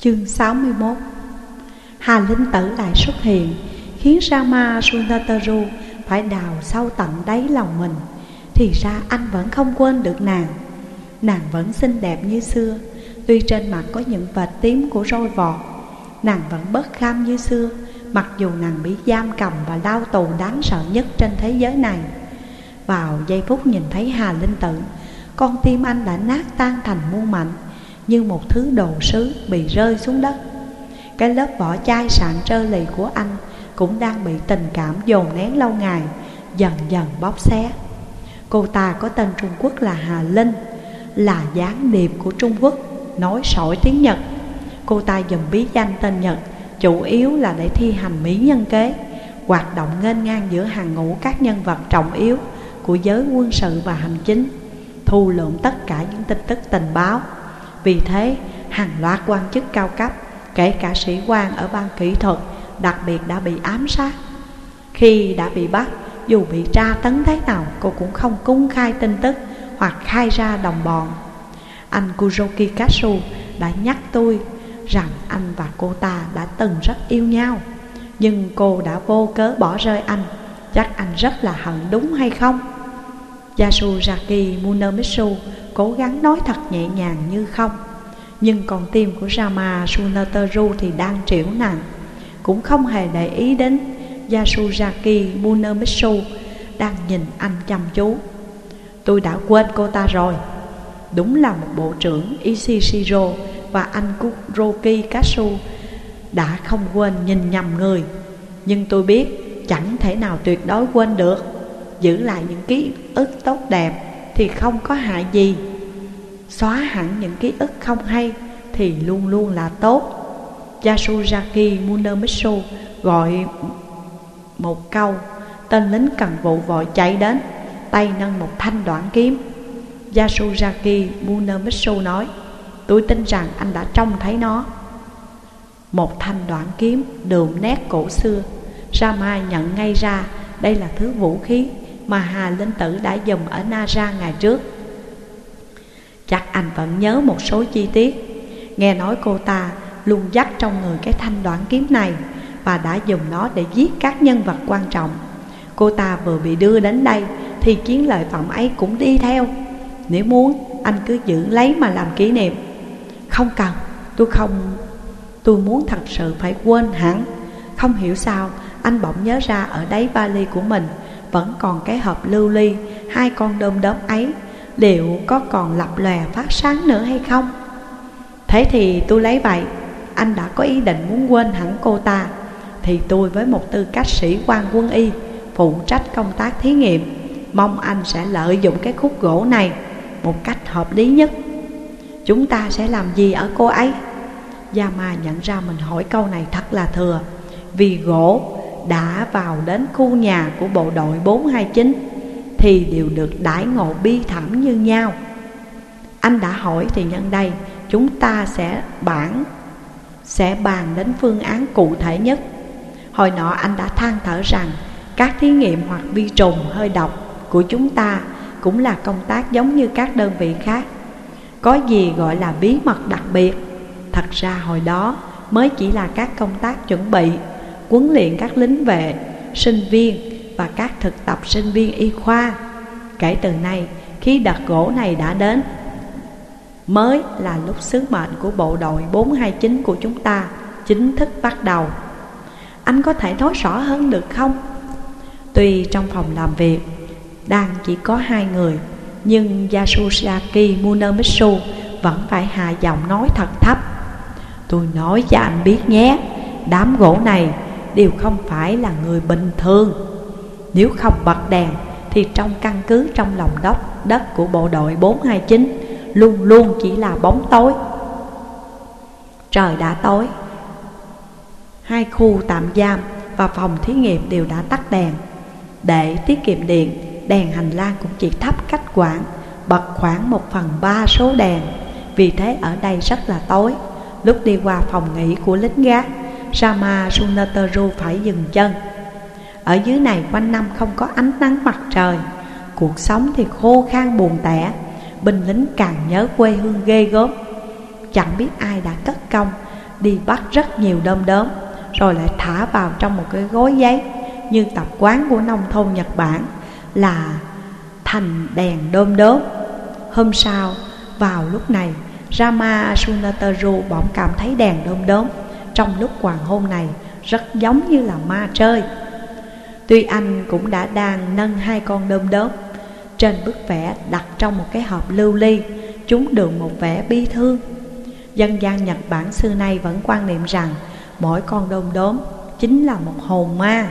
Chương 61 Hà Linh Tử lại xuất hiện, Khiến Rama Sunataru phải đào sâu tận đáy lòng mình. Thì ra anh vẫn không quên được nàng. Nàng vẫn xinh đẹp như xưa, Tuy trên mặt có những vệt tím của roi vọt. Nàng vẫn bất kham như xưa, Mặc dù nàng bị giam cầm và đau tù đáng sợ nhất trên thế giới này. Vào giây phút nhìn thấy Hà Linh Tử, Con tim anh đã nát tan thành muôn mảnh. Như một thứ đồ sứ bị rơi xuống đất. Cái lớp vỏ chai sạn trơ lì của anh Cũng đang bị tình cảm dồn nén lâu ngày, Dần dần bóp xé. Cô ta có tên Trung Quốc là Hà Linh, Là gián điệp của Trung Quốc, Nói sỏi tiếng Nhật. Cô ta dùng bí danh tên Nhật, Chủ yếu là để thi hành mỹ nhân kế, Hoạt động nghênh ngang giữa hàng ngũ các nhân vật trọng yếu Của giới quân sự và hành chính, Thu lượm tất cả những tin tức tình báo. Vì thế, hàng loạt quan chức cao cấp, Kể cả sĩ quan ở ban kỹ thuật, Đặc biệt đã bị ám sát. Khi đã bị bắt, Dù bị tra tấn thế nào, Cô cũng không cung khai tin tức Hoặc khai ra đồng bọn. Anh Kuroki Katsu đã nhắc tôi rằng anh và cô ta đã từng rất yêu nhau, Nhưng cô đã vô cớ bỏ rơi anh. Chắc anh rất là hận đúng hay không? Yasuzaki Munemitsu cố gắng nói thật nhẹ nhàng như không. Nhưng con tim của Rama Sunateru thì đang triểu nặng. Cũng không hề để ý đến Yasuzaki Munemitsu đang nhìn anh chăm chú. Tôi đã quên cô ta rồi. Đúng là một bộ trưởng Ishishiro và anh Kuroki Katsu đã không quên nhìn nhầm người. Nhưng tôi biết chẳng thể nào tuyệt đối quên được. Giữ lại những ký ức tốt đẹp thì không có hại gì. Xóa hẳn những ký ức không hay thì luôn luôn là tốt. Yasuzaki Munemitsu gọi một câu, Tên lính cần vụ vội chạy đến, Tay nâng một thanh đoạn kiếm. Yasuzaki Munemitsu nói, Tôi tin rằng anh đã trông thấy nó. Một thanh đoạn kiếm đường nét cổ xưa. Rama nhận ngay ra, đây là thứ vũ khí Mà Hà Linh Tử đã dùng ở Nara ngày trước. Chắc anh vẫn nhớ một số chi tiết. Nghe nói cô ta luôn dắt trong người cái thanh đoạn kiếm này Và đã dùng nó để giết các nhân vật quan trọng. Cô ta vừa bị đưa đến đây Thì chiến lợi phẩm ấy cũng đi theo. Nếu muốn, anh cứ giữ lấy mà làm kỷ niệm. Không cần, Tôi không, Tôi muốn thật sự phải quên hẳn. Không hiểu sao, Anh bỗng nhớ ra ở đáy vali của mình Vẫn còn cái hộp lưu ly, Hai con đom đóm ấy. Liệu có còn lập lòe phát sáng nữa hay không? Thế thì tôi lấy vậy. Anh đã có ý định muốn quên hẳn cô ta. Thì tôi với một tư cách sĩ quan quân y, Phụ trách công tác thí nghiệm, Mong anh sẽ lợi dụng cái khúc gỗ này Một cách hợp lý nhất. Chúng ta sẽ làm gì ở cô ấy? Yama nhận ra mình hỏi câu này thật là thừa, Vì gỗ đã vào đến khu nhà của bộ đội 429 thì đều được đãi ngộ bi thảm như nhau. Anh đã hỏi thì nhân đây chúng ta sẽ bản Sẽ bàn đến phương án cụ thể nhất. Hồi nọ anh đã than thở rằng Các thí nghiệm hoặc vi trùng hơi độc của chúng ta Cũng là công tác giống như các đơn vị khác. Có gì gọi là bí mật đặc biệt? Thật ra hồi đó mới chỉ là các công tác chuẩn bị Huấn luyện các lính vệ, sinh viên và các thực tập sinh viên y khoa. Kể từ nay, khi đợt gỗ này đã đến, Mới là lúc sứ mệnh của bộ đội 429 của chúng ta chính thức bắt đầu. Anh có thể nói rõ hơn được không? Tuy trong phòng làm việc, đang chỉ có hai người, nhưng Yasuyaki Munemitsu vẫn phải hạ giọng nói thật thấp. Tôi nói cho anh biết nhé, Đám gỗ này đều không phải là người bình thường. Nếu không bật đèn, Thì trong căn cứ trong lòng đất đất của bộ đội 429 Luôn luôn chỉ là bóng tối. Trời đã tối. Hai khu tạm giam và phòng thí nghiệm đều đã tắt đèn. Để tiết kiệm điện, Đèn hành lang cũng chỉ thấp cách quãng Bật khoảng một phần ba số đèn. Vì thế ở đây rất là tối. Lúc đi qua phòng nghỉ của lính gác Rama Sunateru phải dừng chân. Ở dưới này quanh năm không có ánh nắng mặt trời. Cuộc sống thì khô khan buồn tẻ, Binh lính càng nhớ quê hương ghê gớm. Chẳng biết ai đã cất công, đi bắt rất nhiều đom đóm, Rồi lại thả vào trong một cái gói giấy Như tập quán của nông thôn Nhật Bản Là thành đèn đom đóm. Hôm sau, vào lúc này Rama Sunataru bỗng cảm thấy đèn đom đóm Trong lúc hoàng hôn này rất giống như là ma chơi. Tuy anh cũng đã đang nâng hai con đom đóm. Trên bức vẽ đặt trong một cái hộp lưu ly, Chúng được một vẻ bi thương. Dân gian Nhật Bản xưa nay vẫn quan niệm rằng Mỗi con đom đóm chính là một hồn ma.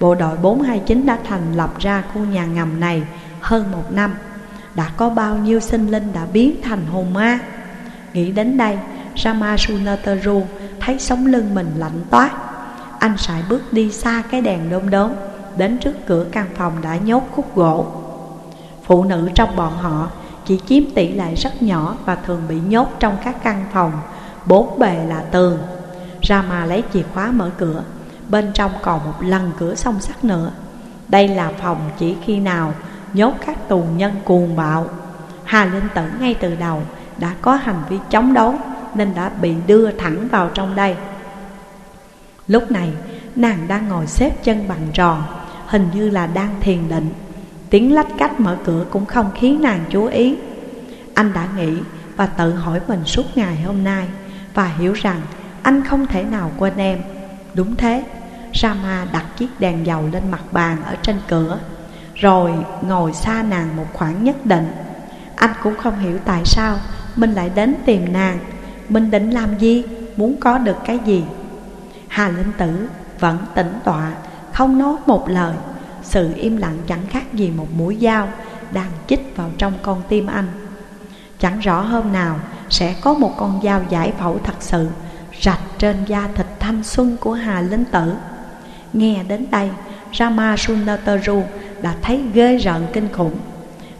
Bộ đội 429 đã thành lập ra khu nhà ngầm này hơn một năm. Đã có bao nhiêu sinh linh đã biến thành hồn ma? Nghĩ đến đây Rama Sunateru thấy sống lưng mình lạnh toát. Anh sải bước đi xa cái đèn đom đóm, Đến trước cửa căn phòng đã nhốt khúc gỗ. Phụ nữ trong bọn họ chỉ chiếm tỷ lệ rất nhỏ Và thường bị nhốt trong các căn phòng. Bốn bề là tường. Rama lấy chìa khóa mở cửa, Bên trong còn một lần cửa song sắt nữa. Đây là phòng chỉ khi nào nhốt các tù nhân cuồng bạo. Hà Linh Tử ngay từ đầu đã có hành vi chống đối Nên đã bị đưa thẳng vào trong đây. Lúc này, nàng đang ngồi xếp chân bằng tròn Hình như là đang thiền định. Tiếng lách cách mở cửa cũng không khiến nàng chú ý. Anh đã nghĩ và tự hỏi mình suốt ngày hôm nay Và hiểu rằng anh không thể nào quên em. Đúng thế, Rama đặt chiếc đèn dầu lên mặt bàn ở trên cửa, Rồi ngồi xa nàng một khoảng nhất định. Anh cũng không hiểu tại sao Mình lại đến tìm nàng. Mình định làm gì? Muốn có được cái gì? Hà Linh Tử vẫn tĩnh tọa, Không nói một lời. Sự im lặng chẳng khác gì một mũi dao Đang chích vào trong con tim anh. Chẳng rõ hôm nào Sẽ có một con dao giải phẫu thật sự Rạch trên da thịt thanh xuân của Hà Linh Tử. Nghe đến đây Rama Sunataru đã thấy ghê rợn kinh khủng.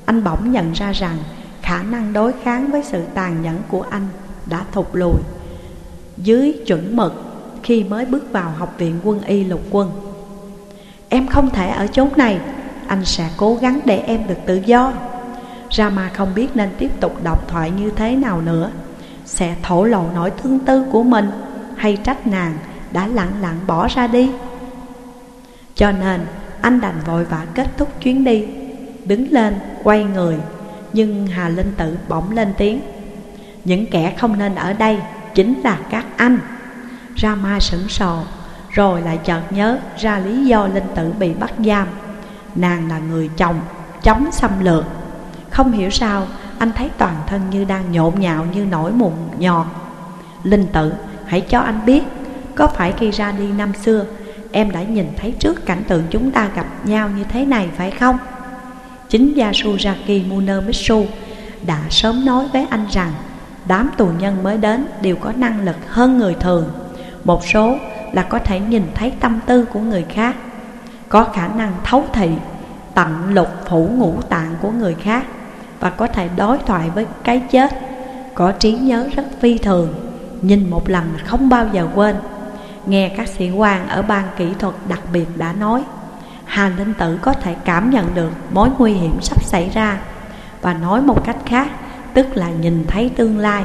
Anh bỗng nhận ra rằng Khả năng đối kháng với sự tàn nhẫn của anh đã thụt lùi. Dưới chuẩn mực khi mới bước vào học viện quân y lục quân. Em không thể ở chốn này. Anh sẽ cố gắng để em được tự do. Rama không biết nên tiếp tục độc thoại như thế nào nữa. Sẽ thổ lộ nỗi thương tư của mình Hay trách nàng đã lặng lặng bỏ ra đi. Cho nên, anh đành vội vã kết thúc chuyến đi. Đứng lên, quay người, Nhưng Hà Linh Tử bỗng lên tiếng. Những kẻ không nên ở đây chính là các anh. Rama sững sờ Rồi lại chợt nhớ ra lý do Linh Tử bị bắt giam. Nàng là người chồng, chống xâm lược. Không hiểu sao, anh thấy toàn thân như đang nhộn nhạo như nổi mụn nhọt. Linh Tử, hãy cho anh biết, Có phải khi ra đi năm xưa, Em đã nhìn thấy trước cảnh tượng chúng ta gặp nhau như thế này phải không? Chính Yasuzaki Munemitsu đã sớm nói với anh rằng, Đám tù nhân mới đến đều có năng lực hơn người thường một số là có thể nhìn thấy tâm tư của người khác, Có khả năng thấu thị, Tận lục phủ ngũ tạng của người khác Và có thể đối thoại với cái chết. Có trí nhớ rất phi thường, Nhìn một lần là không bao giờ quên. Nghe các sĩ quan ở ban kỹ thuật đặc biệt đã nói Hà Linh Tử có thể cảm nhận được mối nguy hiểm sắp xảy ra Và nói một cách khác, Tức là nhìn thấy tương lai.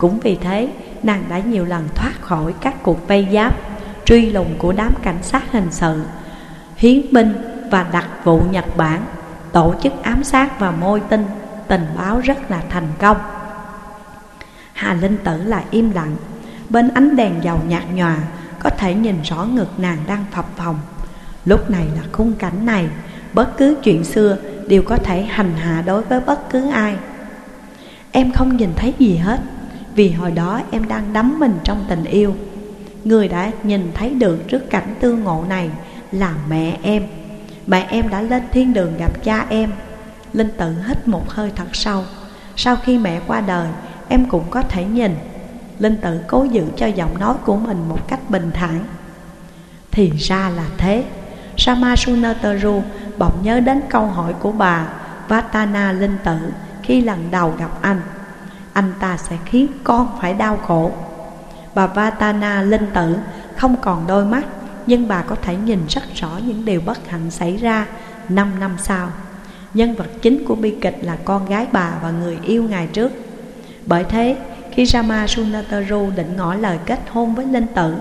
Cũng vì thế nàng đã nhiều lần thoát khỏi các cuộc vây giáp, truy lùng của đám cảnh sát hình sự, hiến binh và đặc vụ Nhật Bản, tổ chức ám sát và môi tinh, tình báo rất là thành công. Hà Linh Tử lại im lặng, bên ánh đèn dầu nhạt nhòa, có thể nhìn rõ ngực nàng đang phập phồng. Lúc này là khung cảnh này, bất cứ chuyện xưa đều có thể hành hạ đối với bất cứ ai. Em không nhìn thấy gì hết vì hồi đó em đang đắm mình trong tình yêu. Người đã nhìn thấy được trước cảnh tương ngộ này là mẹ em. Mẹ em đã lên thiên đường gặp cha em. Linh tự hít một hơi thật sâu. Sau khi mẹ qua đời, Em cũng có thể nhìn. Linh tự cố giữ cho giọng nói của mình một cách bình thản. Thì ra là thế. Sama Sunataru bỗng nhớ đến câu hỏi của bà Vatana Linh tự khi lần đầu gặp anh anh ta sẽ khiến con phải đau khổ. Bà Vatana linh tử không còn đôi mắt Nhưng bà có thể nhìn rất rõ những điều bất hạnh xảy ra năm năm sau. Nhân vật chính của bi kịch là con gái bà và người yêu ngày trước. Bởi thế, khi Khi Rama Sunataru định ngỏ lời kết hôn với Linh Tử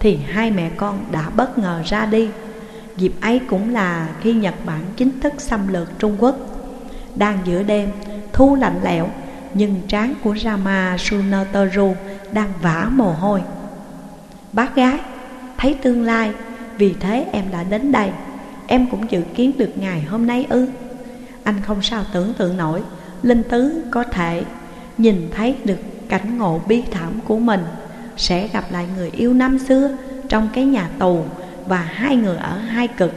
Thì hai mẹ con đã bất ngờ ra đi. Dịp ấy cũng là khi Nhật Bản chính thức xâm lược Trung Quốc. Đang giữa đêm, thu lạnh lẽo nhưng trán của Rama Sunotaru đang vã mồ hôi. Bác gái, thấy tương lai Vì thế em đã đến đây. Em cũng dự kiến được ngày hôm nay ư? Anh không sao tưởng tượng nổi Linh Tứ có thể nhìn thấy được cảnh ngộ bi thảm của mình. Sẽ gặp lại người yêu năm xưa trong cái nhà tù Và hai người ở hai cực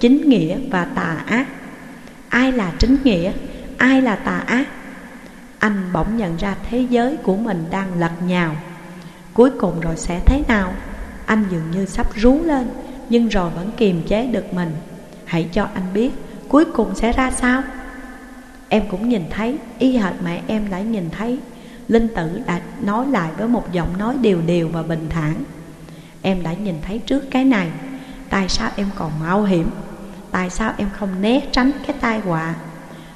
Chính nghĩa và tà ác. Ai là chính nghĩa, ai là tà ác? Anh bỗng nhận ra thế giới của mình đang lật nhào. Cuối cùng rồi sẽ thế nào? Anh dường như sắp rú lên, Nhưng rồi vẫn kiềm chế được mình. Hãy cho anh biết, cuối cùng sẽ ra sao? Em cũng nhìn thấy, Y hệt mẹ em đã nhìn thấy. Linh tử đã nói lại với một giọng nói đều đều và bình thản. Em đã nhìn thấy trước cái này. Tại sao em còn mạo hiểm? Tại sao em không né tránh cái tai họa?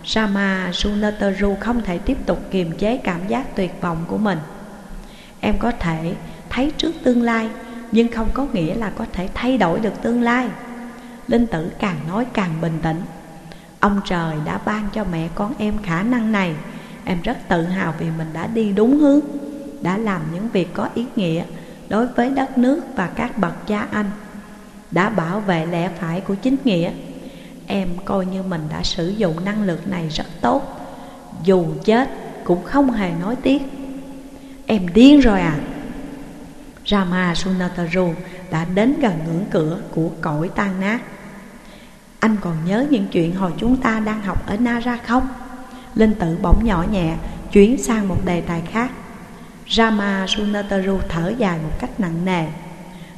Rama Sunataru không thể tiếp tục kiềm chế cảm giác tuyệt vọng của mình. Em có thể thấy trước tương lai, Nhưng không có nghĩa là có thể thay đổi được tương lai. Linh tử càng nói càng bình tĩnh. Ông trời đã ban cho mẹ con em khả năng này. Em rất tự hào vì mình đã đi đúng hướng, Đã làm những việc có ý nghĩa Đối với đất nước và các bậc cha anh, Đã bảo vệ lẽ phải của chính nghĩa. Em coi như mình đã sử dụng năng lực này rất tốt. Dù chết cũng không hề nói tiếc. Em điên rồi à? Rama Sunataru đã đến gần ngưỡng cửa của cõi tan nát. Anh còn nhớ những chuyện hồi chúng ta đang học ở Nara không? Linh tử bỗng nhỏ nhẹ, Chuyển sang một đề tài khác. Rama Sunataru thở dài một cách nặng nề.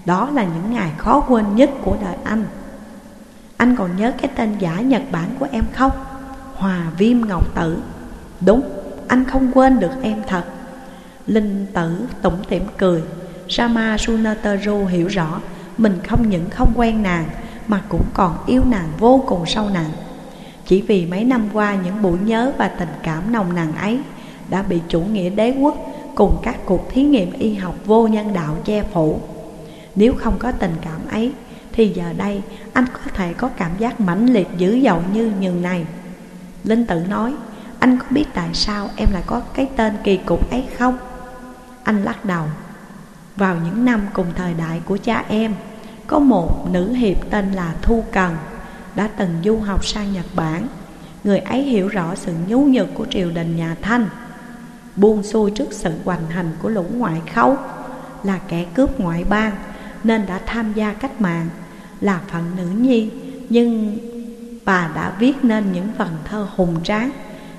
Đó là những ngày khó quên nhất của đời anh. Anh còn nhớ cái tên giả Nhật Bản của em không? Hòa Viêm Ngọc Tử. Đúng, anh không quên được em thật. Linh tử tủm tỉm cười. Rama Sunataru hiểu rõ Mình không những không quen nàng Mà cũng còn yêu nàng vô cùng sâu nặng chỉ vì mấy năm qua những buổi nhớ và tình cảm nồng nàn ấy Đã bị chủ nghĩa đế quốc cùng các cuộc thí nghiệm y học vô nhân đạo che phủ. Nếu không có tình cảm ấy Thì giờ đây anh có thể có cảm giác mãnh liệt dữ dội như nhường này. Linh tự nói, Anh có biết tại sao em lại có cái tên kỳ cục ấy không? Anh lắc đầu, Vào những năm cùng thời đại của cha em, Có một nữ hiệp tên là Thu Cần đã từng du học sang Nhật Bản. Người ấy hiểu rõ sự nhu nhược của triều đình nhà Thanh. Buông xuôi trước sự hoành hành của lũ ngoại khấu Là kẻ cướp ngoại bang Nên đã tham gia cách mạng. Là phận nữ nhi. Nhưng bà đã viết nên những phần thơ hùng tráng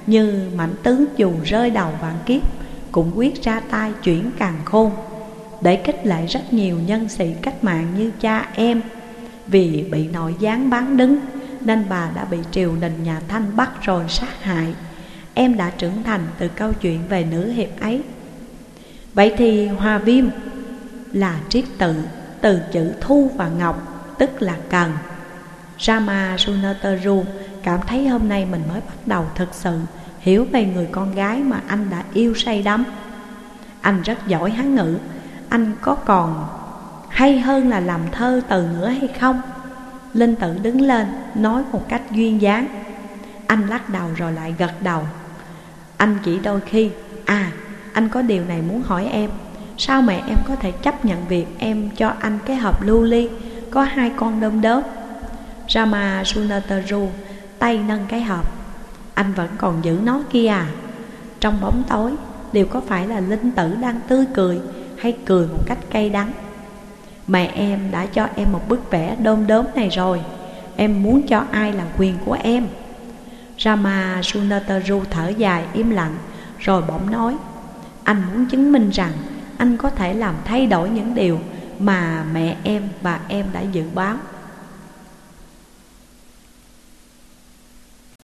Như mảnh tướng dù rơi đầu vạn kiếp, Cũng quyết ra tay chuyển càng khôn, Để kích lệ rất nhiều nhân sĩ cách mạng như cha em. Vì bị nội gián bán đứng, Nên bà đã bị triều đình nhà Thanh bắt rồi sát hại. Em đã trưởng thành từ câu chuyện về nữ hiệp ấy. Vậy thì hòa viêm là triết tự, từ chữ thu và ngọc tức là cần. Rama Sunataru cảm thấy hôm nay mình mới bắt đầu thực sự, hiểu về người con gái mà anh đã yêu say đắm. Anh rất giỏi hán ngữ, Anh có còn hay hơn là làm thơ từ nữa hay không? Linh tử đứng lên, nói một cách duyên dáng. Anh lắc đầu rồi lại gật đầu. Anh chỉ đôi khi À anh có điều này muốn hỏi em, Sao mẹ em có thể chấp nhận việc em cho anh cái hộp lưu ly? Có hai con đom đóm Rama Sunataru tay nâng cái hộp. Anh vẫn còn giữ nó kia à? Trong bóng tối, Đều có phải là linh tử đang tươi cười Hay cười một cách cay đắng? Mẹ em đã cho em một bức vẽ đom đóm này rồi. Em muốn cho ai là quyền của em? Rama Sunataru thở dài im lặng, Rồi bỗng nói, Anh muốn chứng minh rằng Anh có thể làm thay đổi những điều mà mẹ em và em đã dự báo